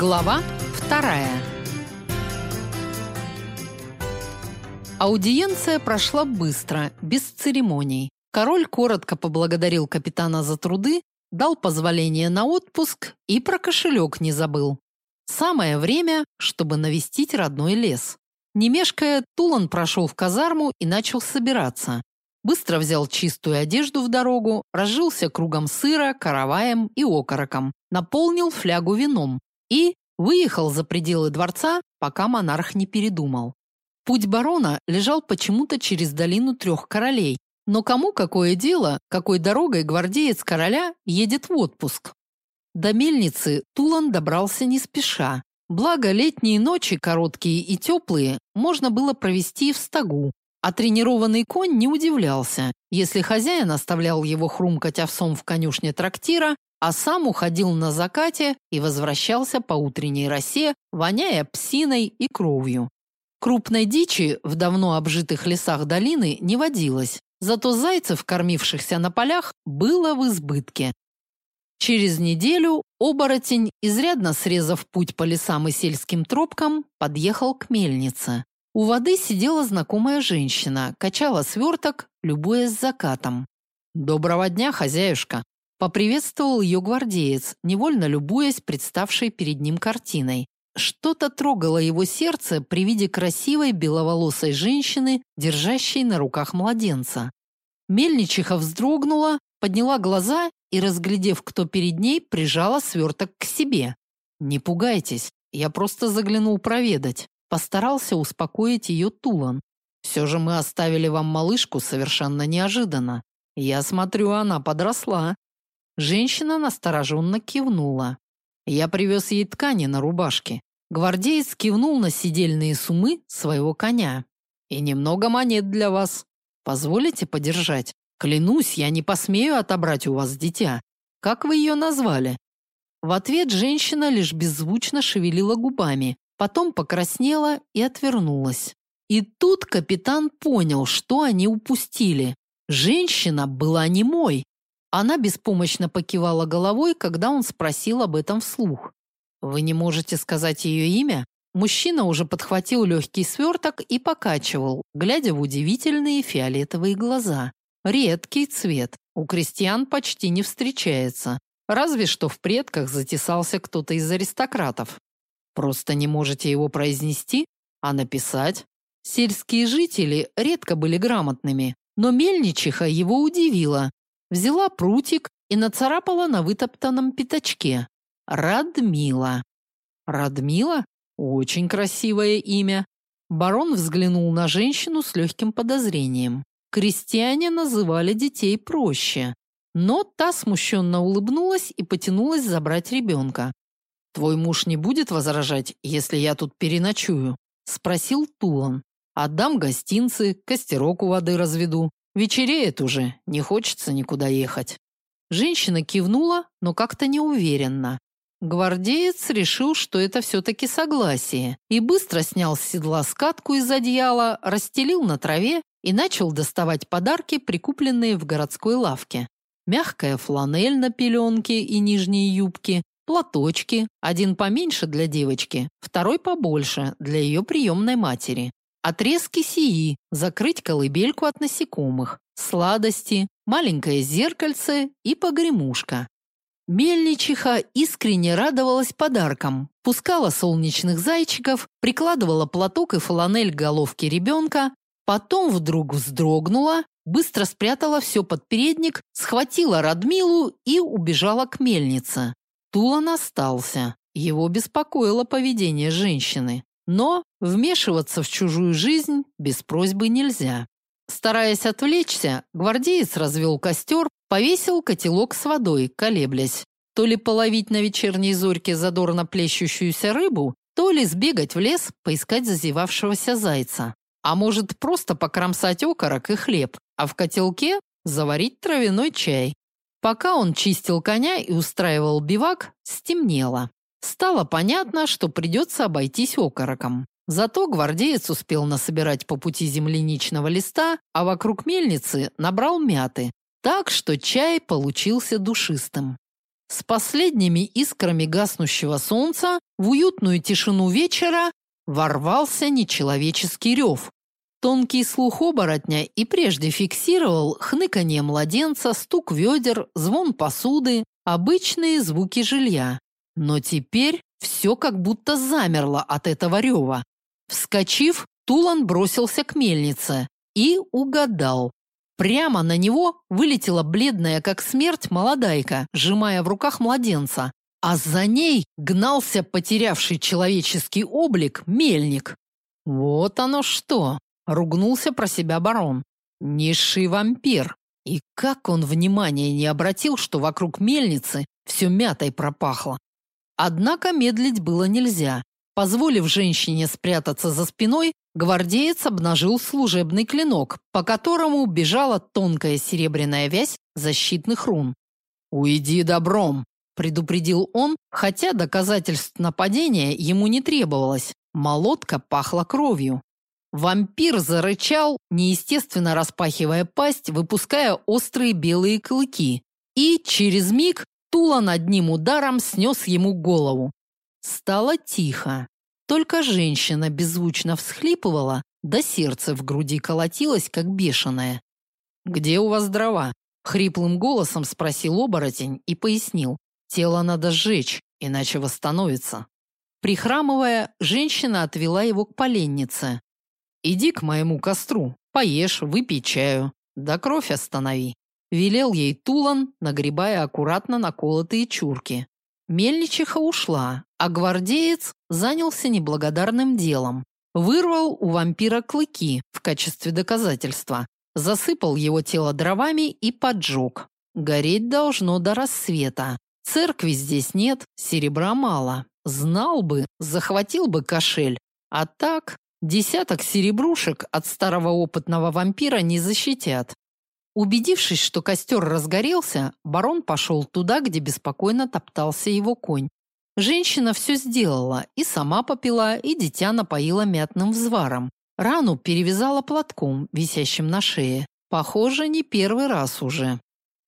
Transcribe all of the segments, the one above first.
Глава вторая. Аудиенция прошла быстро, без церемоний. Король коротко поблагодарил капитана за труды, дал позволение на отпуск и про кошелек не забыл. Самое время, чтобы навестить родной лес. Не мешкая, Тулан прошел в казарму и начал собираться. Быстро взял чистую одежду в дорогу, разжился кругом сыра, караваем и окороком, наполнил флягу вином и выехал за пределы дворца, пока монарх не передумал. Путь барона лежал почему-то через долину трех королей, но кому какое дело, какой дорогой гвардеец короля едет в отпуск? До мельницы Тулан добрался не спеша. Благо летние ночи короткие и теплые можно было провести в стогу, а тренированный конь не удивлялся, если хозяин оставлял его хрумкать овсом в конюшне трактира, а сам уходил на закате и возвращался по утренней росе, воняя псиной и кровью. Крупной дичи в давно обжитых лесах долины не водилось, зато зайцев, кормившихся на полях, было в избытке. Через неделю оборотень, изрядно срезав путь по лесам и сельским тропкам, подъехал к мельнице. У воды сидела знакомая женщина, качала сверток, любуясь закатом. «Доброго дня, хозяюшка!» Поприветствовал ее гвардеец, невольно любуясь представшей перед ним картиной. Что-то трогало его сердце при виде красивой беловолосой женщины, держащей на руках младенца. Мельничиха вздрогнула, подняла глаза и, разглядев, кто перед ней, прижала сверток к себе. «Не пугайтесь, я просто заглянул проведать. Постарался успокоить ее Тулан. Все же мы оставили вам малышку совершенно неожиданно. Я смотрю, она подросла. Женщина настороженно кивнула. Я привез ей ткани на рубашке. Гвардеец кивнул на сидельные сумы своего коня. И немного монет для вас. Позволите подержать? Клянусь, я не посмею отобрать у вас дитя. Как вы ее назвали? В ответ женщина лишь беззвучно шевелила губами, потом покраснела и отвернулась. И тут капитан понял, что они упустили. Женщина была не мой. Она беспомощно покивала головой, когда он спросил об этом вслух. Вы не можете сказать ее имя? Мужчина уже подхватил легкий сверток и покачивал, глядя в удивительные фиолетовые глаза. Редкий цвет. У крестьян почти не встречается. Разве что в предках затесался кто-то из аристократов. Просто не можете его произнести, а написать? Сельские жители редко были грамотными, но мельничиха его удивила. Взяла прутик и нацарапала на вытоптанном пятачке. Радмила. Радмила? Очень красивое имя. Барон взглянул на женщину с легким подозрением. Крестьяне называли детей проще. Но та смущенно улыбнулась и потянулась забрать ребенка. Твой муж не будет возражать, если я тут переночую, спросил Тулан. Отдам гостинцы, костерок у воды разведу. Вечереет уже, не хочется никуда ехать. Женщина кивнула, но как-то неуверенно. Гвардеец решил, что это все таки согласие, и быстро снял с седла скатку из одеяла, расстелил на траве и начал доставать подарки, прикупленные в городской лавке. Мягкая фланель на пеленке и нижние юбки, платочки, один поменьше для девочки, второй побольше для ее приемной матери. Отрезки сии, закрыть колыбельку от насекомых, сладости, маленькое зеркальце и погремушка. Мельничиха искренне радовалась подаркам, пускала солнечных зайчиков, прикладывала платок и фланель к головке ребенка, потом вдруг вздрогнула, быстро спрятала все под передник, схватила Радмилу и убежала к мельнице. Тулан остался. Его беспокоило поведение женщины. Но вмешиваться в чужую жизнь без просьбы нельзя. Стараясь отвлечься, гвардеец развел костер, повесил котелок с водой, колеблясь. То ли половить на вечерней зорьке задорно плещущуюся рыбу, то ли сбегать в лес, поискать зазевавшегося зайца. А может, просто покромсать окорок и хлеб, а в котелке заварить травяной чай. Пока он чистил коня и устраивал бивак, стемнело. Стало понятно, что придется обойтись окороком. Зато гвардеец успел насобирать по пути земляничного листа, а вокруг мельницы набрал мяты, так что чай получился душистым. С последними искрами гаснущего солнца в уютную тишину вечера ворвался нечеловеческий рев. Тонкий слух оборотня и прежде фиксировал хныканье младенца, стук ведер, звон посуды, обычные звуки жилья. Но теперь все как будто замерло от этого рева. Вскочив, Тулан бросился к мельнице и угадал. Прямо на него вылетела бледная как смерть молодайка, сжимая в руках младенца, а за ней гнался потерявший человеческий облик мельник. Вот оно что, ругнулся про себя барон. Низший вампир. И как он внимания не обратил, что вокруг мельницы все мятой пропахло. Однако медлить было нельзя. Позволив женщине спрятаться за спиной, гвардеец обнажил служебный клинок, по которому бежала тонкая серебряная вязь защитных рун. «Уйди добром», – предупредил он, хотя доказательств нападения ему не требовалось. Молотка пахла кровью. Вампир зарычал, неестественно распахивая пасть, выпуская острые белые клыки. И через миг Тула над ним ударом снес ему голову. Стало тихо. Только женщина беззвучно всхлипывала, да сердце в груди колотилось, как бешеное. «Где у вас дрова?» – хриплым голосом спросил оборотень и пояснил. «Тело надо сжечь, иначе восстановится». Прихрамывая, женщина отвела его к поленнице. «Иди к моему костру, поешь, выпей чаю, да кровь останови», – велел ей Тулан, нагребая аккуратно наколотые чурки. Мельничиха ушла, а гвардеец занялся неблагодарным делом. Вырвал у вампира клыки в качестве доказательства, засыпал его тело дровами и поджег. Гореть должно до рассвета. Церкви здесь нет, серебра мало. Знал бы, захватил бы кошель. А так, десяток серебрушек от старого опытного вампира не защитят. Убедившись, что костер разгорелся, барон пошел туда, где беспокойно топтался его конь. Женщина все сделала, и сама попила, и дитя напоила мятным взваром. Рану перевязала платком, висящим на шее. Похоже, не первый раз уже.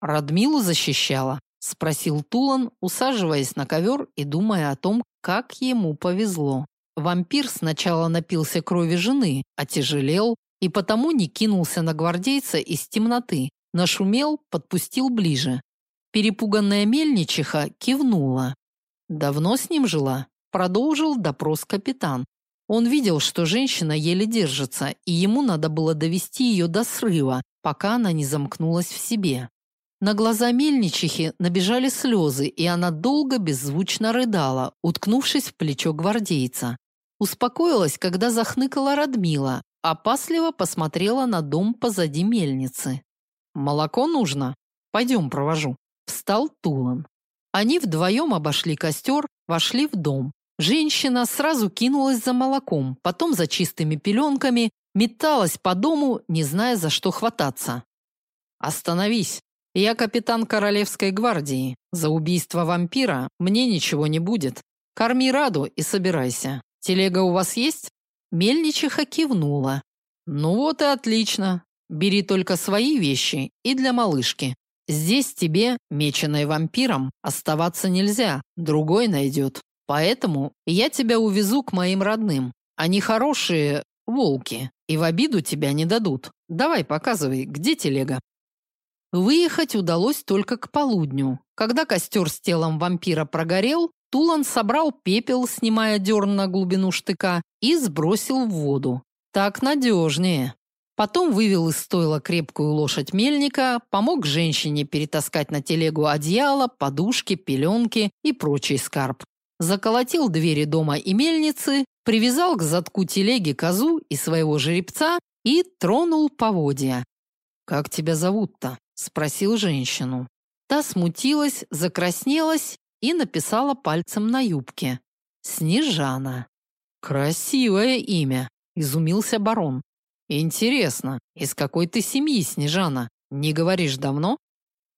Радмилу защищала, спросил Тулан, усаживаясь на ковер и думая о том, как ему повезло. Вампир сначала напился крови жены, отяжелел, и потому не кинулся на гвардейца из темноты, нашумел, подпустил ближе. Перепуганная мельничиха кивнула. Давно с ним жила? Продолжил допрос капитан. Он видел, что женщина еле держится, и ему надо было довести ее до срыва, пока она не замкнулась в себе. На глаза мельничихи набежали слезы, и она долго беззвучно рыдала, уткнувшись в плечо гвардейца. Успокоилась, когда захныкала Радмила, Опасливо посмотрела на дом позади мельницы. «Молоко нужно? Пойдем, провожу». Встал Тулан. Они вдвоем обошли костер, вошли в дом. Женщина сразу кинулась за молоком, потом за чистыми пеленками, металась по дому, не зная, за что хвататься. «Остановись. Я капитан Королевской гвардии. За убийство вампира мне ничего не будет. Корми Раду и собирайся. Телега у вас есть?» Мельничиха кивнула. Ну вот и отлично. Бери только свои вещи и для малышки. Здесь тебе, меченой вампиром, оставаться нельзя, другой найдет. Поэтому я тебя увезу к моим родным. Они хорошие волки и в обиду тебя не дадут. Давай, показывай, где телега. Выехать удалось только к полудню. Когда костер с телом вампира прогорел, Тулан собрал пепел, снимая дерн на глубину штыка, и сбросил в воду. Так надежнее. Потом вывел из стойла крепкую лошадь мельника, помог женщине перетаскать на телегу одеяло, подушки, пеленки и прочий скарб. Заколотил двери дома и мельницы, привязал к задку телеги козу и своего жеребца и тронул поводья. «Как тебя зовут-то?» – спросил женщину. Та смутилась, закраснелась и написала пальцем на юбке. Снежана. Красивое имя, изумился барон. Интересно, из какой ты семьи, Снежана? Не говоришь давно?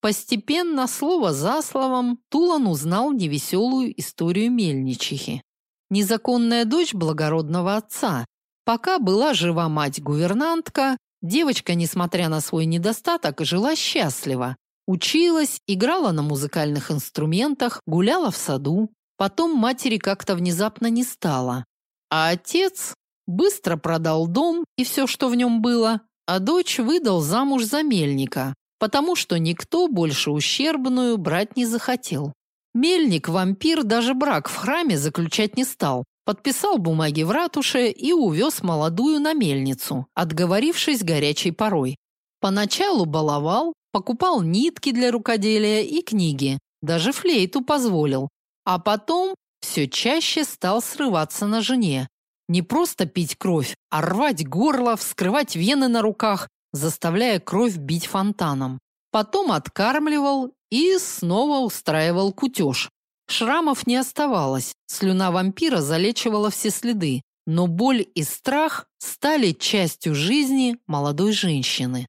Постепенно, слово за словом, Тулан узнал невеселую историю мельничихи. Незаконная дочь благородного отца. Пока была жива мать-гувернантка, девочка, несмотря на свой недостаток, жила счастливо. Училась, играла на музыкальных инструментах, гуляла в саду. Потом матери как-то внезапно не стало. А отец быстро продал дом и все, что в нем было, а дочь выдал замуж за мельника, потому что никто больше ущербную брать не захотел. Мельник-вампир даже брак в храме заключать не стал. Подписал бумаги в ратуше и увез молодую на мельницу, отговорившись горячей порой. Поначалу баловал, покупал нитки для рукоделия и книги, даже флейту позволил. А потом все чаще стал срываться на жене. Не просто пить кровь, а рвать горло, вскрывать вены на руках, заставляя кровь бить фонтаном. Потом откармливал и снова устраивал кутеж. Шрамов не оставалось, слюна вампира залечивала все следы, но боль и страх стали частью жизни молодой женщины.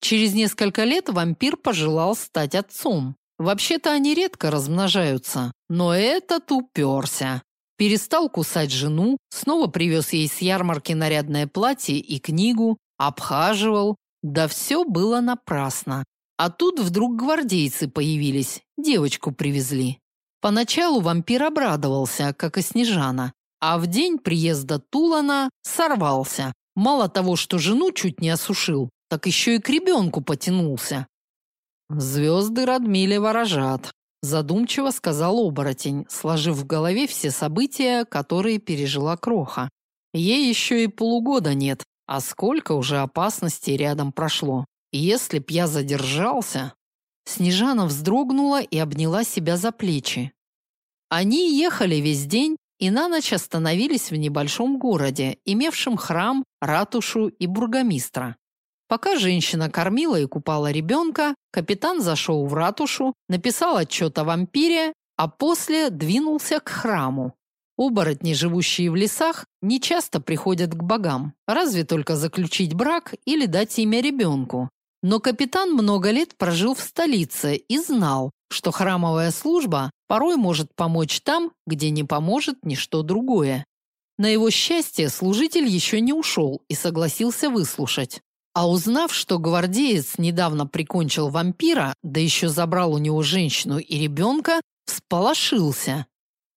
Через несколько лет вампир пожелал стать отцом. Вообще-то они редко размножаются, но этот уперся. Перестал кусать жену, снова привез ей с ярмарки нарядное платье и книгу, обхаживал. Да все было напрасно. А тут вдруг гвардейцы появились, девочку привезли. Поначалу вампир обрадовался, как и Снежана, а в день приезда Тулана сорвался. Мало того, что жену чуть не осушил, так еще и к ребенку потянулся. Звезды Радмиле ворожат, задумчиво сказал оборотень, сложив в голове все события, которые пережила Кроха. Ей еще и полугода нет, а сколько уже опасностей рядом прошло. Если б я задержался, Снежана вздрогнула и обняла себя за плечи. Они ехали весь день и на ночь остановились в небольшом городе, имевшем храм, ратушу и бургомистра. Пока женщина кормила и купала ребенка, капитан зашел в ратушу, написал отчет о вампире, а после двинулся к храму. Оборотни, живущие в лесах, не часто приходят к богам, разве только заключить брак или дать имя ребенку. Но капитан много лет прожил в столице и знал, что храмовая служба порой может помочь там, где не поможет ничто другое. На его счастье служитель еще не ушел и согласился выслушать. А узнав, что гвардеец недавно прикончил вампира, да еще забрал у него женщину и ребенка, всполошился.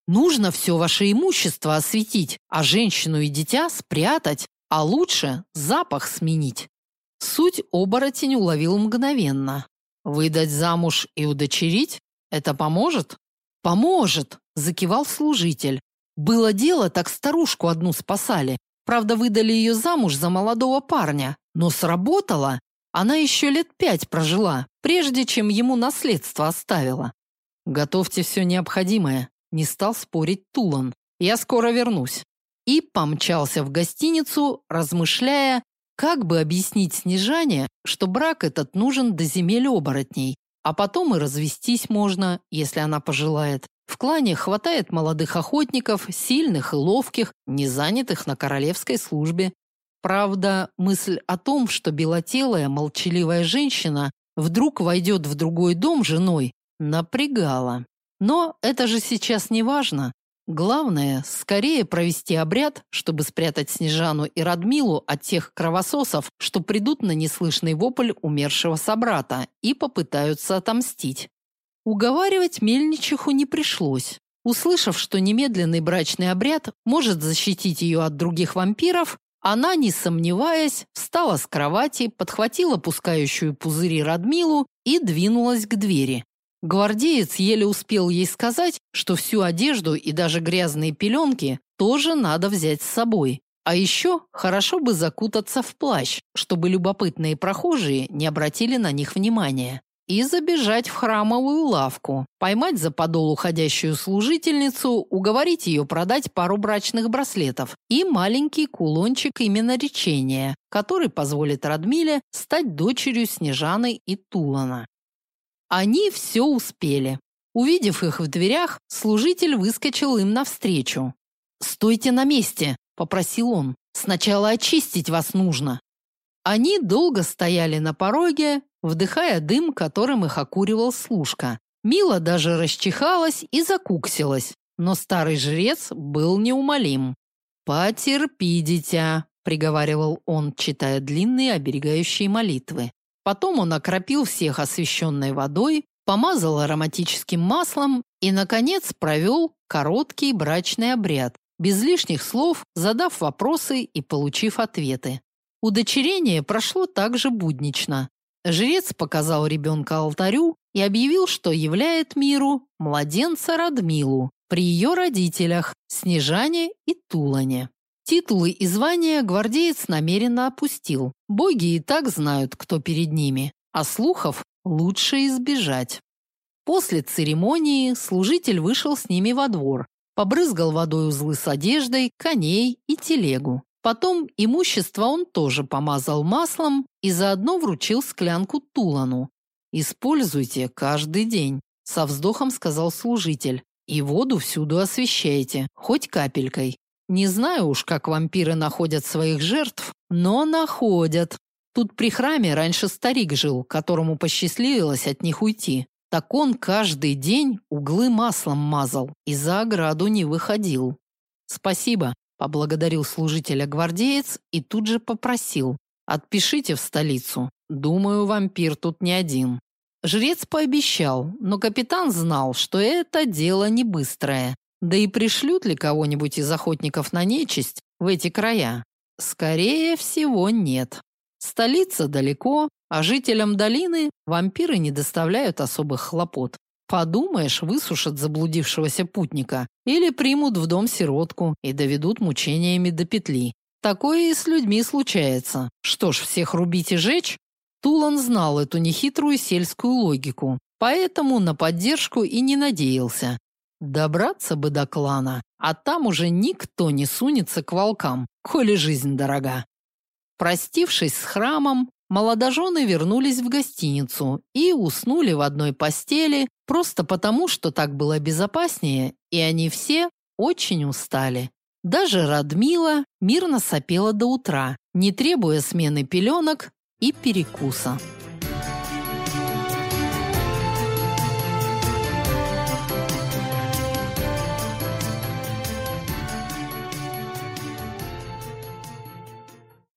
Нужно все ваше имущество осветить, а женщину и дитя спрятать, а лучше запах сменить. Суть оборотень уловил мгновенно. Выдать замуж и удочерить это поможет? Поможет, закивал служитель. Было дело, так старушку одну спасали. Правда, выдали ее замуж за молодого парня, но сработало. Она еще лет пять прожила, прежде чем ему наследство оставила. Готовьте все необходимое, не стал спорить Тулан. Я скоро вернусь. И помчался в гостиницу, размышляя, как бы объяснить Снежане, что брак этот нужен до земель оборотней, а потом и развестись можно, если она пожелает. В клане хватает молодых охотников, сильных и ловких, не занятых на королевской службе. Правда, мысль о том, что белотелая, молчаливая женщина вдруг войдет в другой дом женой, напрягала. Но это же сейчас не важно. Главное, скорее провести обряд, чтобы спрятать Снежану и Радмилу от тех кровососов, что придут на неслышный вопль умершего собрата и попытаются отомстить. Уговаривать мельничиху не пришлось. Услышав, что немедленный брачный обряд может защитить ее от других вампиров, она, не сомневаясь, встала с кровати, подхватила пускающую пузыри Радмилу и двинулась к двери. Гвардеец еле успел ей сказать, что всю одежду и даже грязные пеленки тоже надо взять с собой. А еще хорошо бы закутаться в плащ, чтобы любопытные прохожие не обратили на них внимания. И забежать в храмовую лавку, поймать за подол уходящую служительницу, уговорить ее продать пару брачных браслетов и маленький кулончик именно речения, который позволит Радмиле стать дочерью Снежаны и Тулана. Они все успели. Увидев их в дверях, служитель выскочил им навстречу. "Стойте на месте", попросил он. "Сначала очистить вас нужно". Они долго стояли на пороге, вдыхая дым, которым их окуривал служка. Мила даже расчихалась и закуксилась, но старый жрец был неумолим. "Потерпи, дитя", приговаривал он, читая длинные оберегающие молитвы. Потом он окропил всех освященной водой, помазал ароматическим маслом и, наконец, провел короткий брачный обряд, без лишних слов, задав вопросы и получив ответы. Удочерение прошло также буднично. Жрец показал ребенка алтарю и объявил, что являет миру младенца Радмилу при ее родителях Снежане и Тулане. Титулы и звания гвардеец намеренно опустил. Боги и так знают, кто перед ними, а слухов лучше избежать. После церемонии служитель вышел с ними во двор, побрызгал водой узлы с одеждой, коней и телегу. Потом имущество он тоже помазал маслом и заодно вручил склянку Тулану. Используйте каждый день, со вздохом сказал служитель. И воду всюду освещайте, хоть капелькой. Не знаю уж, как вампиры находят своих жертв, но находят. Тут при храме раньше старик жил, которому посчастливилось от них уйти. Так он каждый день углы маслом мазал и за ограду не выходил. Спасибо, поблагодарил служителя гвардеец и тут же попросил: "Отпишите в столицу. Думаю, вампир тут не один". Жрец пообещал, но капитан знал, что это дело не быстрое. Да и пришлют ли кого-нибудь из охотников на нечисть в эти края? Скорее всего, нет. Столица далеко, а жителям долины вампиры не доставляют особых хлопот. Подумаешь, высушат заблудившегося путника или примут в дом сиротку и доведут мучениями до петли. Такое и с людьми случается. Что ж, всех рубить и жечь? Тулан знал эту нехитрую сельскую логику, поэтому на поддержку и не надеялся. Добраться бы до клана, а там уже никто не сунется к волкам, коли жизнь дорога. Простившись с храмом, молодожены вернулись в гостиницу и уснули в одной постели просто потому, что так было безопаснее, и они все очень устали. Даже Радмила мирно сопела до утра, не требуя смены пеленок и перекуса.